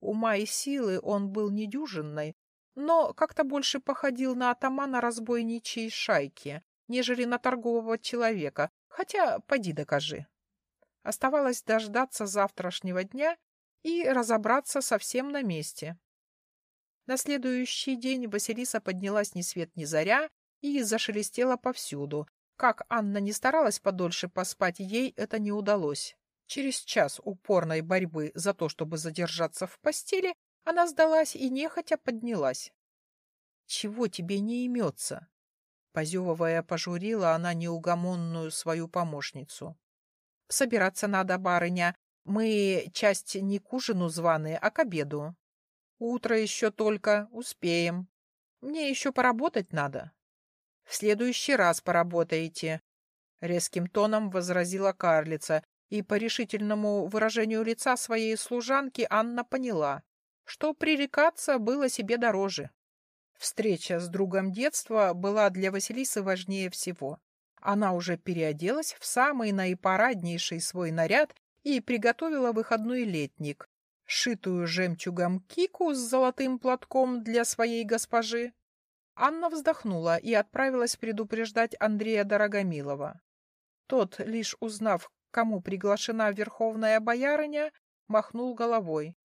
Ума и силы он был недюжинной, но как-то больше походил на атамана разбойничьей шайки, нежели на торгового человека, хотя поди докажи. Оставалось дождаться завтрашнего дня и разобраться совсем на месте. На следующий день Василиса поднялась ни свет ни заря и зашелестела повсюду. Как Анна не старалась подольше поспать, ей это не удалось. Через час упорной борьбы за то, чтобы задержаться в постели, она сдалась и нехотя поднялась. — Чего тебе не имется? Позевывая, пожурила она неугомонную свою помощницу. — Собираться надо, барыня. Мы часть не к ужину званые, а к обеду. Утро еще только, успеем. Мне еще поработать надо. — В следующий раз поработаете, — резким тоном возразила карлица, и по решительному выражению лица своей служанки Анна поняла, что пререкаться было себе дороже. Встреча с другом детства была для Василисы важнее всего. Она уже переоделась в самый наипараднейший свой наряд и приготовила выходной летник, шитую жемчугом кику с золотым платком для своей госпожи. Анна вздохнула и отправилась предупреждать Андрея Дорогомилова. Тот, лишь узнав, кому приглашена верховная боярыня, махнул головой.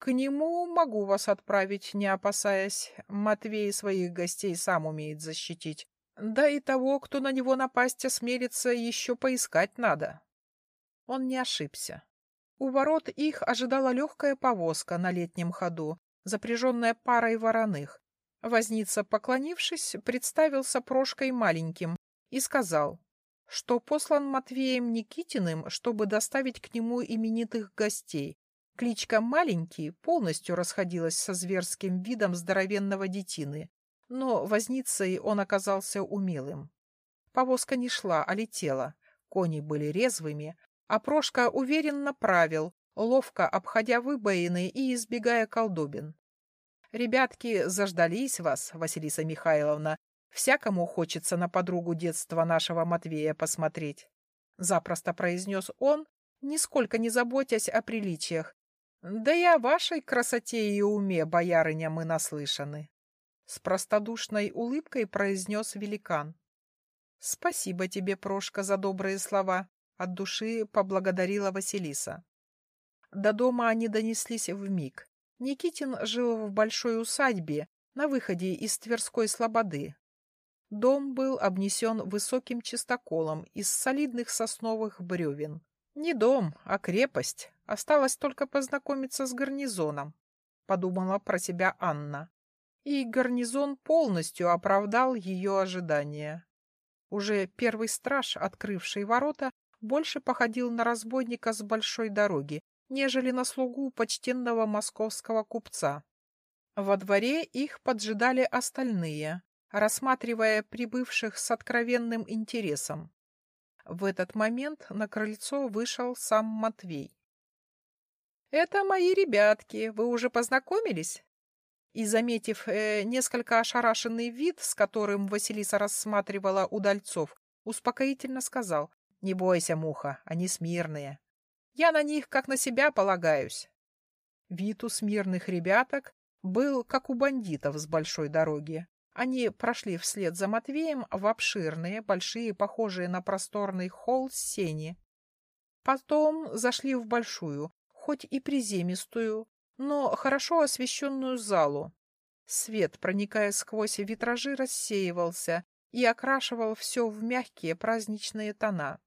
К нему могу вас отправить, не опасаясь. Матвей своих гостей сам умеет защитить. Да и того, кто на него напасть осмелится, еще поискать надо. Он не ошибся. У ворот их ожидала легкая повозка на летнем ходу, запряженная парой вороных. Возница, поклонившись, представился Прошкой маленьким и сказал, что послан Матвеем Никитиным, чтобы доставить к нему именитых гостей, Кличка «Маленький» полностью расходилась со зверским видом здоровенного детины, но возницей он оказался умелым. Повозка не шла, а летела. Кони были резвыми, а Прошка уверенно правил, ловко обходя выбоины и избегая колдобин. «Ребятки, заждались вас, Василиса Михайловна. Всякому хочется на подругу детства нашего Матвея посмотреть», — запросто произнес он, нисколько не заботясь о приличиях, да и о вашей красоте и уме, боярыня, мы наслышаны. С простодушной улыбкой произнес великан. Спасибо тебе, Прошка, за добрые слова. От души поблагодарила Василиса. До дома они донеслись в миг. Никитин жил в большой усадьбе на выходе из Тверской слободы. Дом был обнесен высоким чистоколом из солидных сосновых бревен. Не дом, а крепость, Осталось только познакомиться с гарнизоном, подумала про себя Анна. И гарнизон полностью оправдал ее ожидания. Уже первый страж, открывший ворота, больше походил на разбойника с большой дороги, нежели на слугу почтенного московского купца. Во дворе их поджидали остальные, рассматривая прибывших с откровенным интересом. В этот момент на крыльцо вышел сам Матвей. «Это мои ребятки. Вы уже познакомились?» И, заметив э, несколько ошарашенный вид, с которым Василиса рассматривала удальцов, успокоительно сказал, «Не бойся, муха, они смирные. Я на них как на себя полагаюсь». Вид у смирных ребяток был как у бандитов с большой дороги. Они прошли вслед за Матвеем в обширные, большие, похожие на просторный холл сени. Потом зашли в большую, хоть и приземистую, но хорошо освещенную залу. Свет, проникая сквозь витражи, рассеивался и окрашивал все в мягкие праздничные тона.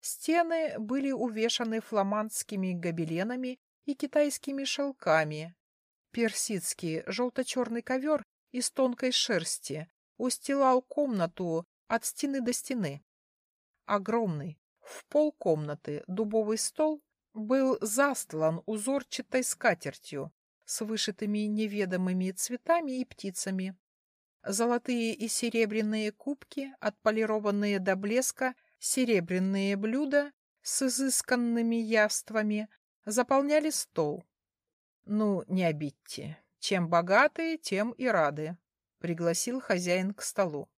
Стены были увешаны фламандскими гобеленами и китайскими шелками. Персидский желто-черный ковер из тонкой шерсти устилал комнату от стены до стены. Огромный, в пол комнаты дубовый стол был застлан узорчатой скатертью с вышитыми неведомыми цветами и птицами. Золотые и серебряные кубки, отполированные до блеска, серебряные блюда с изысканными яствами заполняли стол. Ну, не обидьте, чем богатые, тем и рады, пригласил хозяин к столу.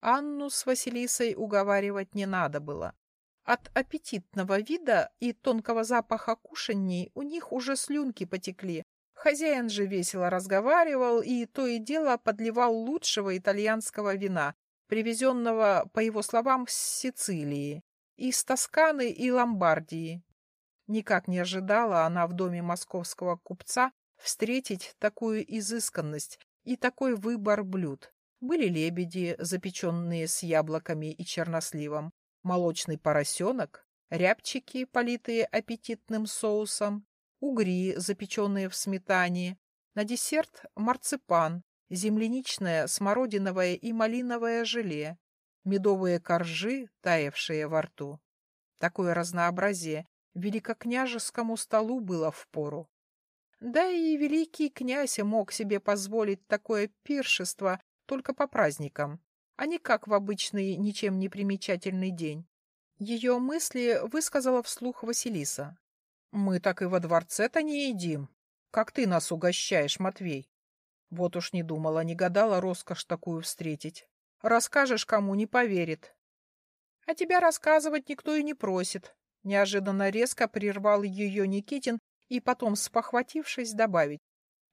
Анну с Василисой уговаривать не надо было. От аппетитного вида и тонкого запаха кушаний у них уже слюнки потекли. Хозяин же весело разговаривал и то и дело подливал лучшего итальянского вина, привезенного, по его словам, с Сицилии, из Тосканы и Ломбардии. Никак не ожидала она в доме московского купца встретить такую изысканность и такой выбор блюд. Были лебеди, запеченные с яблоками и черносливом, молочный поросенок, рябчики, политые аппетитным соусом, угри, запеченные в сметане, на десерт марципан, земляничное, смородиновое и малиновое желе, медовые коржи, таявшие во рту. Такое разнообразие великокняжескому столу было впору. Да и великий князь мог себе позволить такое пиршество только по праздникам, а не как в обычный ничем не примечательный день. Ее мысли высказала вслух Василиса. «Мы так и во дворце-то не едим. Как ты нас угощаешь, Матвей?» Вот уж не думала, не гадала роскошь такую встретить. Расскажешь кому, не поверит. А тебя рассказывать никто и не просит. Неожиданно резко прервал ее Никитин и потом, спохватившись, добавить.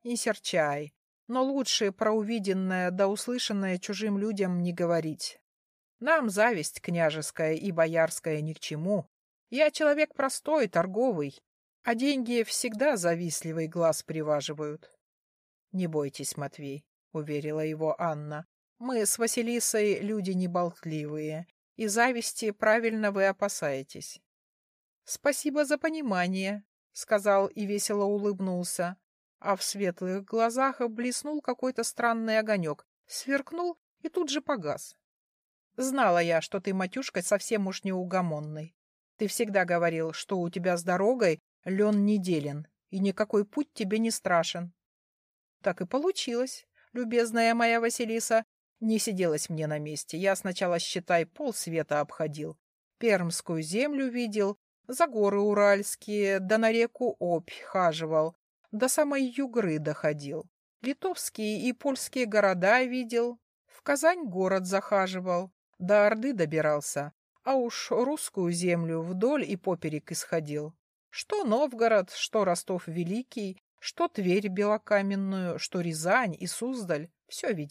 Не серчай, но лучше про увиденное да услышанное чужим людям не говорить. Нам зависть княжеская и боярская ни к чему. Я человек простой, торговый, а деньги всегда завистливый глаз приваживают. — Не бойтесь, Матвей, — уверила его Анна. — Мы с Василисой люди неболтливые, и зависти правильно вы опасаетесь. — Спасибо за понимание, — сказал и весело улыбнулся а в светлых глазах блеснул какой-то странный огонек, сверкнул и тут же погас. Знала я, что ты, матюшка, совсем уж неугомонный. Ты всегда говорил, что у тебя с дорогой лен неделен, и никакой путь тебе не страшен. Так и получилось, любезная моя Василиса. Не сиделась мне на месте. Я сначала, считай, полсвета обходил. Пермскую землю видел, за горы уральские, да на реку Обь хаживал, до самой Югры доходил. Литовские и польские города видел. В Казань город захаживал. До Орды добирался. А уж русскую землю вдоль и поперек исходил. Что Новгород, что Ростов Великий, что Тверь Белокаменную, что Рязань и Суздаль. Все видел.